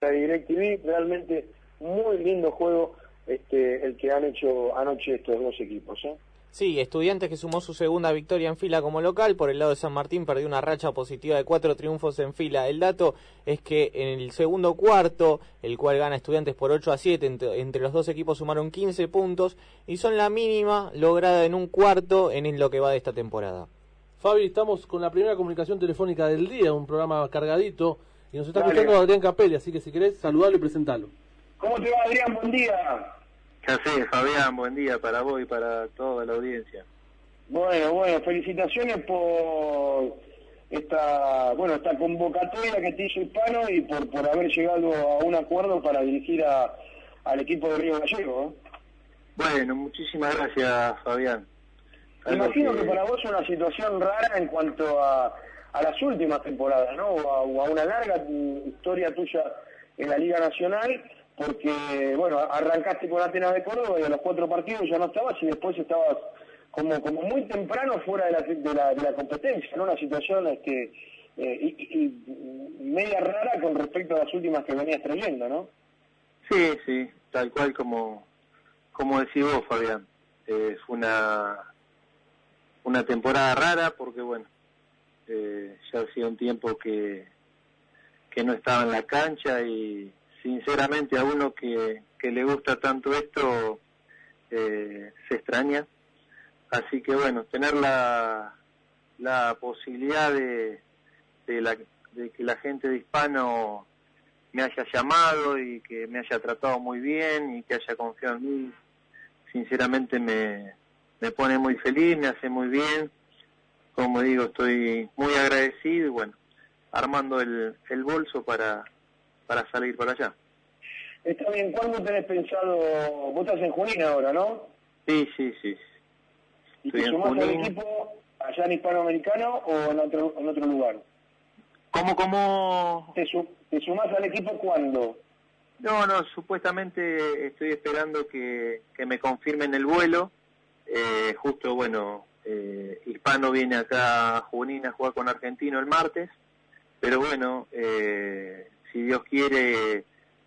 de DirecTV, realmente muy lindo juego este, el que han hecho anoche estos dos equipos. ¿eh? Sí, Estudiantes que sumó su segunda victoria en fila como local, por el lado de San Martín perdió una racha positiva de cuatro triunfos en fila. El dato es que en el segundo cuarto, el cual gana Estudiantes por 8 a 7, entre, los dos equipos sumaron 15 puntos y son la mínima lograda en un cuarto en lo que va de esta temporada. Fabi, estamos con la primera comunicación telefónica del día, un programa cargadito, y nos está escuchando Adrián Capelli, así que si querés, saludarlo y presentarlo. ¿Cómo te va, Adrián? Buen día. ¿Qué haces, Fabián? Buen día para vos y para toda la audiencia. Bueno, bueno, felicitaciones por esta, bueno, esta convocatoria que te hizo Hispano y por, por haber llegado a un acuerdo para dirigir a, al equipo de Río Gallego. Bueno, muchísimas gracias, Fabián. Me imagino que... para vos es una situación rara en cuanto a, a las últimas temporadas, ¿no? o a una larga historia tuya en la Liga Nacional porque, bueno, arrancaste con Atenas de Córdoba y a los cuatro partidos ya no estabas y después estabas como como muy temprano fuera de la, de la, de la competencia, ¿no? Una situación este, eh, y, media rara con respecto a las últimas que venías trayendo, ¿no? Sí, sí, tal cual como, como decís vos, Fabián. Fue una, una temporada rara porque, bueno, eh, ya hacía un tiempo que, que no estaba en la cancha y sinceramente a uno que, que le gusta tanto esto eh, se extraña. Así que bueno, tener la, la posibilidad de, de, la, de que la gente de hispano me haya llamado y que me haya tratado muy bien y que haya confiado en mí, sinceramente me, me pone muy feliz, me hace muy bien. Como digo, estoy muy agradecido y bueno, armando el, el bolso para, para salir para allá. Está bien, ¿cuándo tenés pensado? Vos estás en Junín ahora, ¿no? Sí, sí, sí. ¿Y te sumás al equipo allá en Hispanoamericano o en otro, en otro lugar? ¿Cómo, cómo? ¿Te, ¿Te sumás al equipo cuándo? No, no, supuestamente estoy esperando que, que me confirmen el vuelo. Eh, justo, bueno, eh, Hispano viene acá a Junín a jugar con Argentino el martes. Pero bueno, eh, si Dios quiere,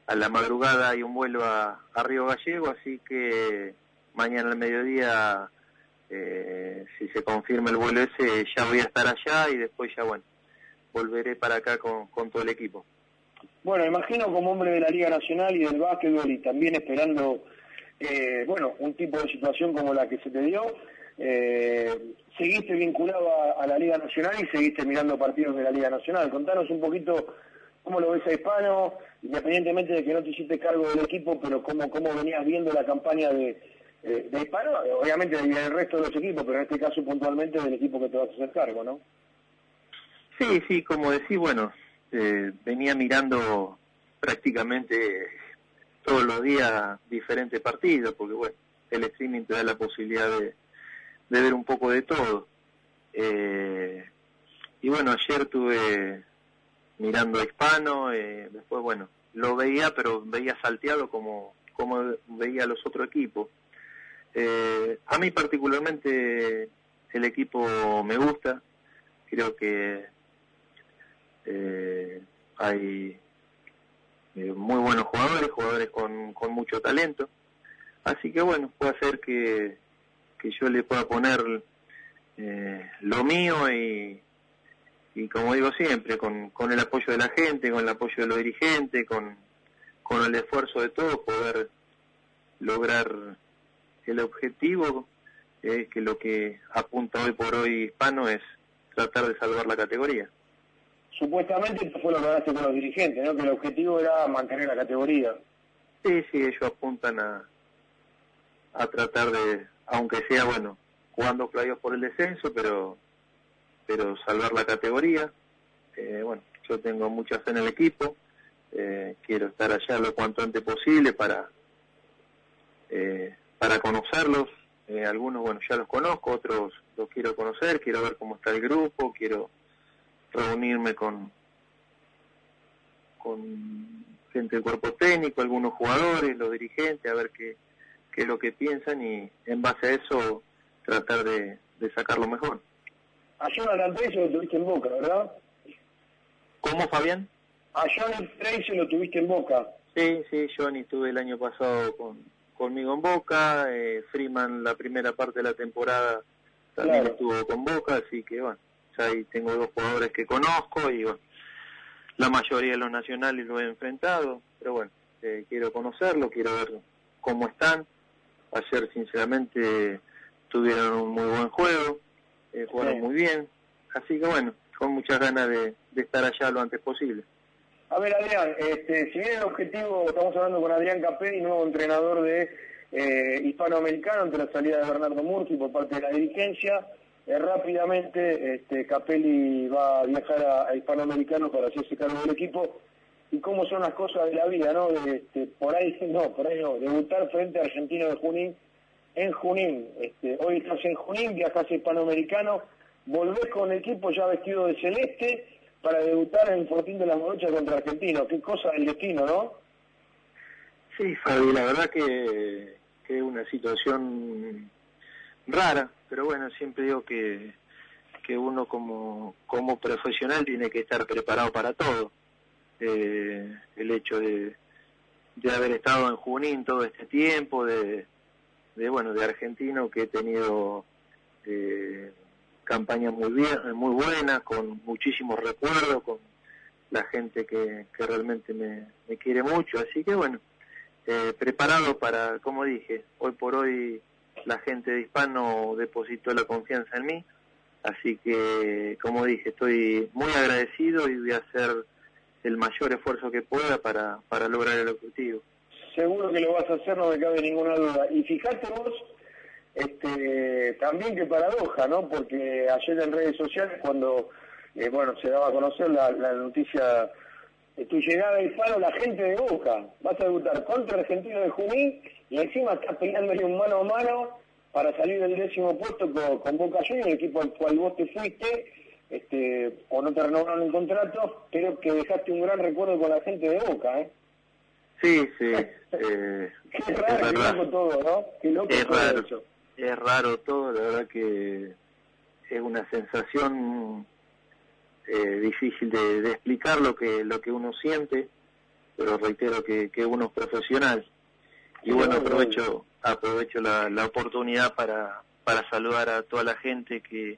a la madrugada hay un vuelo a, Río Gallego, así que mañana al mediodía, eh, si se confirma el vuelo ese, ya voy a estar allá y después ya, bueno, volveré para acá con, todo el equipo. Bueno, imagino como hombre de la Liga Nacional y del básquetbol y también esperando, eh, bueno, un tipo de situación como la que se te dio, eh, seguiste vinculado a, la Liga Nacional y seguiste mirando partidos de la Liga Nacional. Contanos un poquito cómo lo ves a Hispano, independientemente de que no te hiciste cargo del equipo, pero cómo, cómo venías viendo la campaña de, Hispano, obviamente del resto de los equipos, pero en este caso puntualmente del equipo que te vas a hacer cargo, ¿no? Sí, sí, como decís, bueno, eh, venía mirando prácticamente todos los días diferentes partidos, porque bueno, el streaming te da la posibilidad de, de ver un poco de todo. Eh, y bueno, ayer tuve mirando a Hispano, eh, después bueno, lo veía, pero veía salteado como, como veía los otros equipos. Eh, a mí particularmente el equipo me gusta, creo que eh, hay eh, muy buenos jugadores, jugadores con, con mucho talento, así que bueno, puede ser que, que yo le pueda poner eh, lo mío y, y como digo siempre, con, con el apoyo de la gente, con el apoyo de los dirigentes, con, con el esfuerzo de todos, poder lograr el objetivo, es que lo que apunta hoy por hoy Hispano es tratar de salvar la categoría. Supuestamente fue lo que hablaste con los dirigentes, ¿no? que el objetivo era mantener la categoría. Sí, sí, ellos apuntan a, a tratar de, aunque sea, bueno, jugando playoffs por el descenso, pero pero salvar la categoría. Eh, bueno, yo tengo mucha fe en el equipo, eh, quiero estar allá lo cuanto antes posible para, eh, para conocerlos. algunos, bueno, ya los conozco, otros los quiero conocer, quiero ver cómo está el grupo, quiero reunirme con, con gente del cuerpo técnico, algunos jugadores, los dirigentes, a ver qué, qué es lo que piensan y en base a eso tratar de, de sacar lo mejor. Ayer adelanté eso que tuviste en Boca, ¿verdad? ¿Cómo, Fabián? A Johnny Tracy lo tuviste en Boca. Sí, sí, Johnny estuve el año pasado con, conmigo en Boca, eh, Freeman la primera parte de la temporada también estuvo con Boca, así que bueno, ya ahí tengo dos jugadores que conozco y bueno, la mayoría de los nacionales lo he enfrentado, pero bueno, eh, quiero conocerlo, quiero ver cómo están. Ayer sinceramente tuvieron un muy buen juego, eh, jugaron muy bien, así que bueno, con muchas ganas de, estar allá lo antes posible. A ver, Adrián, este, si bien el objetivo, estamos hablando con Adrián Capelli, nuevo entrenador de eh, hispanoamericano, ante la salida de Bernardo Murphy por parte de la dirigencia, eh, rápidamente este, Capelli va a viajar a, hispanoamericano para hacerse cargo del equipo, y cómo son las cosas de la vida, ¿no? Este, por ahí, no, por ahí no, debutar frente a Argentino de Junín, en Junín, este, hoy estás en Junín, viajas hispanoamericano, volvés con el equipo ya vestido de celeste para debutar en Fortín de la Morocha contra Argentino. Qué cosa del destino, ¿no? Sí, Fabi, la verdad que es una situación rara, pero bueno, siempre digo que, que uno como, como profesional tiene que estar preparado para todo. Eh, el hecho de, de haber estado en Junín todo este tiempo, de, de bueno, de argentino que he tenido eh, campañas muy bien, muy buenas, con muchísimos recuerdos, con la gente que, que realmente me, quiere mucho, así que bueno, eh, preparado para, como dije, hoy por hoy la gente de Hispano depositó la confianza en mí, así que, como dije, estoy muy agradecido y voy a hacer el mayor esfuerzo que pueda para, para lograr el objetivo. Seguro que lo vas a hacer, no me cabe ninguna duda. Y fíjate vos, este, también qué paradoja, ¿no? Porque ayer en redes sociales, cuando, eh, bueno, se daba a conocer la, la noticia de tu llegada a Hispano, la gente de Boca, vas a debutar contra el Argentino de Junín y encima estás peleándole un mano a mano para salir del décimo puesto con, Boca Juniors, el equipo al cual vos te fuiste, este, o no te renovaron el contrato, pero que dejaste un gran recuerdo con la gente de Boca, ¿eh? Sí, sí. Eh, Qué raro, es loco todo, ¿no? Qué loco es todo raro, eso. Es raro todo, la verdad que es una sensación eh, difícil de, de, explicar lo que lo que uno siente, pero reitero que, que uno es profesional. Y bueno, aprovecho aprovecho la, la oportunidad para, para saludar a toda la gente que,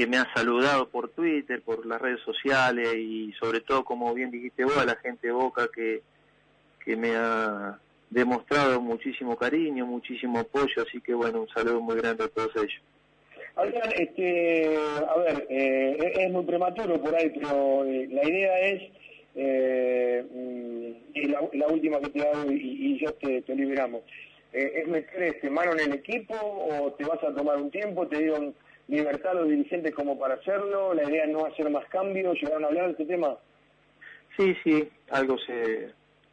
que me ha saludado por Twitter, por las redes sociales y sobre todo, como bien dijiste vos, a la gente de Boca que, que me ha demostrado muchísimo cariño, muchísimo apoyo, así que bueno, un saludo muy grande a todos ellos. Adrián, este, a ver, eh, es muy prematuro por ahí, pero eh, la idea es, eh, y la, la, última que te hago y, y ya te, te liberamos, eh, ¿es meter este mano en el equipo o te vas a tomar un tiempo, te dieron libertad los dirigentes como para hacerlo, la idea no hacer más cambios, llegaron a hablar de este tema? Sí, sí, algo se,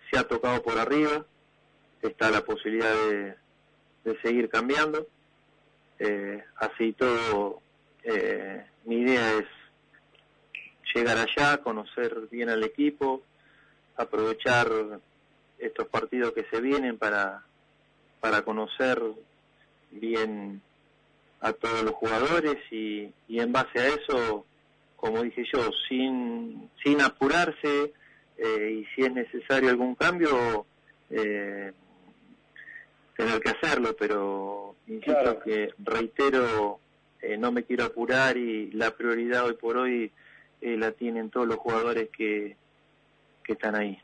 se ha tocado por arriba, está la posibilidad de, de seguir cambiando, eh, así todo, eh, mi idea es llegar allá, conocer bien al equipo, aprovechar estos partidos que se vienen para, para conocer bien a todos los jugadores y, y en base a eso, como dije yo, sin, sin apurarse eh, y si es necesario algún cambio, eh, tener que hacerlo, pero insisto que reitero, eh, no me quiero apurar y la prioridad hoy por hoy eh, la tienen todos los jugadores que, que están ahí.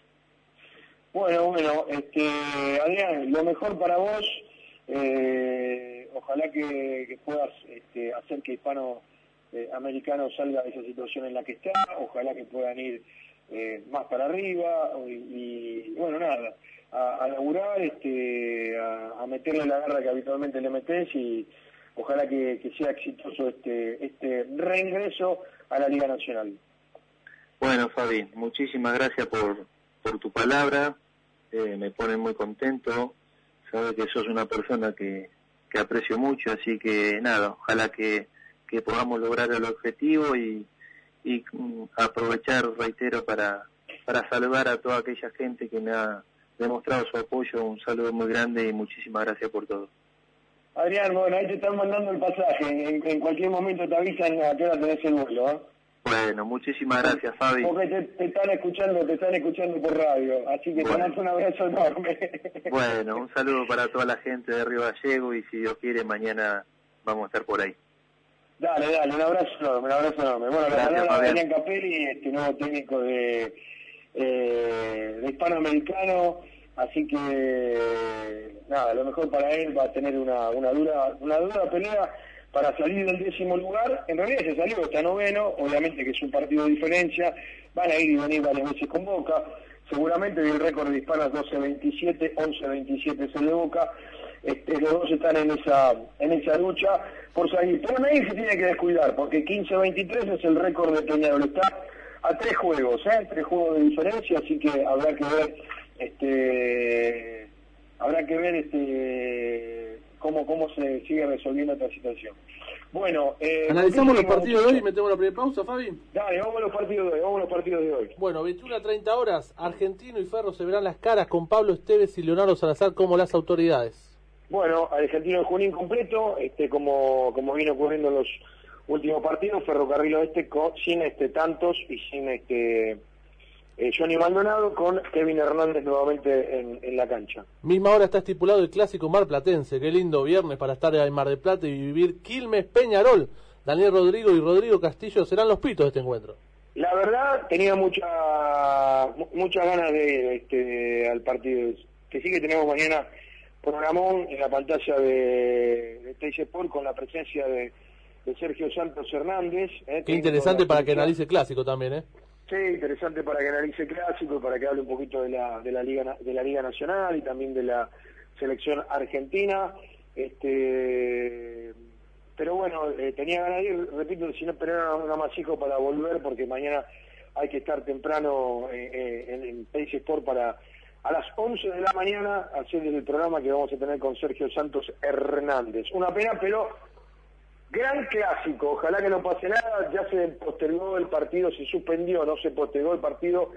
Bueno, bueno, este, Adrián, lo mejor para vos, eh, ojalá que, puedas este, hacer que hispano eh, americano salga de esa situación en la que está, ojalá que puedan ir eh, más para arriba y, bueno, nada, a, laburar, este, a, a, meterle la garra que habitualmente le metes y ojalá que, sea exitoso este, este reingreso a la Liga Nacional. Bueno, Fabi, muchísimas gracias por, por tu palabra, eh, me pone muy contento, sabes que sos una persona que, que aprecio mucho, así que nada, ojalá que, que podamos lograr el objetivo y, y mm, aprovechar, reitero, para, para saludar a toda aquella gente que me ha demostrado su apoyo, un saludo muy grande y muchísimas gracias por todo. Adrián, bueno, ahí te están mandando el pasaje, en, cualquier momento te avisan a qué hora tenés el vuelo, ¿eh? Bueno, muchísimas gracias, Fabi. Porque te, están escuchando, te están escuchando por radio, así que te mando un abrazo enorme. Bueno, un saludo para toda la gente de Río Gallego y si Dios quiere mañana vamos a estar por ahí. Dale, dale, un abrazo enorme, un abrazo enorme. Bueno, la palabra Daniel Capelli, este nuevo técnico de, eh, de hispanoamericano, así que nada, lo mejor para él va a tener una, una dura, una dura pelea para salir del décimo lugar. En realidad se salió, está noveno, obviamente que es un partido de diferencia, van a ir y venir varias veces con Boca, seguramente el récord de hispanas 12-27, 11-27 se le Boca, este, los dos están en esa, en esa lucha por salir. Pero nadie se tiene que descuidar, porque 15-23 es el récord de Peñarol, está a tres juegos, ¿eh? tres juegos de diferencia, así que habrá que ver, este, habrá que ver este cómo, cómo se sigue resolviendo esta situación. Bueno, eh, analizamos los partidos de hoy y metemos la primera pausa, Fabi. Dale, vamos a los partidos de hoy, vamos a los partidos de hoy. Bueno, 21 a 30 horas, Argentino y Ferro se verán las caras con Pablo Esteves y Leonardo Salazar como las autoridades. Bueno, Argentino de Junín completo, este como, como viene ocurriendo en los últimos partidos, Ferrocarril Oeste sin este tantos y sin este eh, Johnny Maldonado con Kevin Hernández nuevamente en, la cancha. Misma hora está estipulado el clásico Mar Platense. Qué lindo viernes para estar en Mar del Plata y vivir Quilmes Peñarol. Daniel Rodrigo y Rodrigo Castillo serán los pitos de este encuentro. La verdad, tenía mucha muchas ganas de ir este, al partido. Que sí que tenemos mañana programón en la pantalla de, de Sport con la presencia de, Sergio Santos Hernández. Eh, Qué interesante para que analice clásico también, ¿eh? Sí, interesante para que analice clásico y para que hable un poquito de la, de la liga de la liga nacional y también de la selección argentina. Este, pero bueno, eh, tenía ganas de ir, repito, si no esperar un amasijo para volver porque mañana hay que estar temprano eh, eh, en, en Pace Sport para a las 11 de la mañana hacer el programa que vamos a tener con Sergio Santos Hernández. Una pena, pero Gran clásico, ojalá que no pase nada, ya se postergó el partido, se suspendió, no se postergó el partido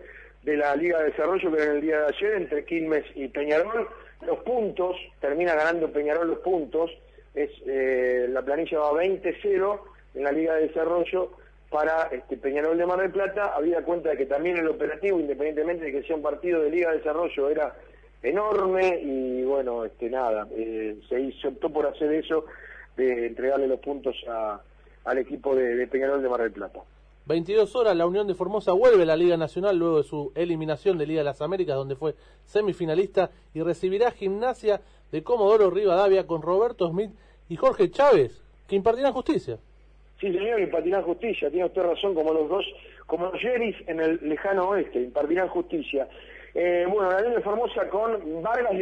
de la Liga de Desarrollo que era en el día de ayer entre Quilmes y Peñarol. Los puntos, termina ganando Peñarol los puntos, es eh, la planilla va 20-0 en la Liga de Desarrollo para este, Peñarol de Mar del Plata, había cuenta de que también el operativo, independientemente de que sea un partido de Liga de Desarrollo, era enorme y bueno, este nada, eh, se, optó por hacer eso de entregarle los puntos al equipo de, Peñarol de Mar del Plata. 22 horas, la Unión de Formosa vuelve a la Liga Nacional luego de su eliminación de Liga de las Américas, donde fue semifinalista, y recibirá gimnasia de Comodoro Rivadavia con Roberto Smith y Jorge Chávez, que impartirán justicia. Sí, señor, impartirán justicia, tiene usted razón, como los dos, como los Yeris en el lejano oeste, impartirán justicia. Eh, bueno, la Unión de Formosa con Vargas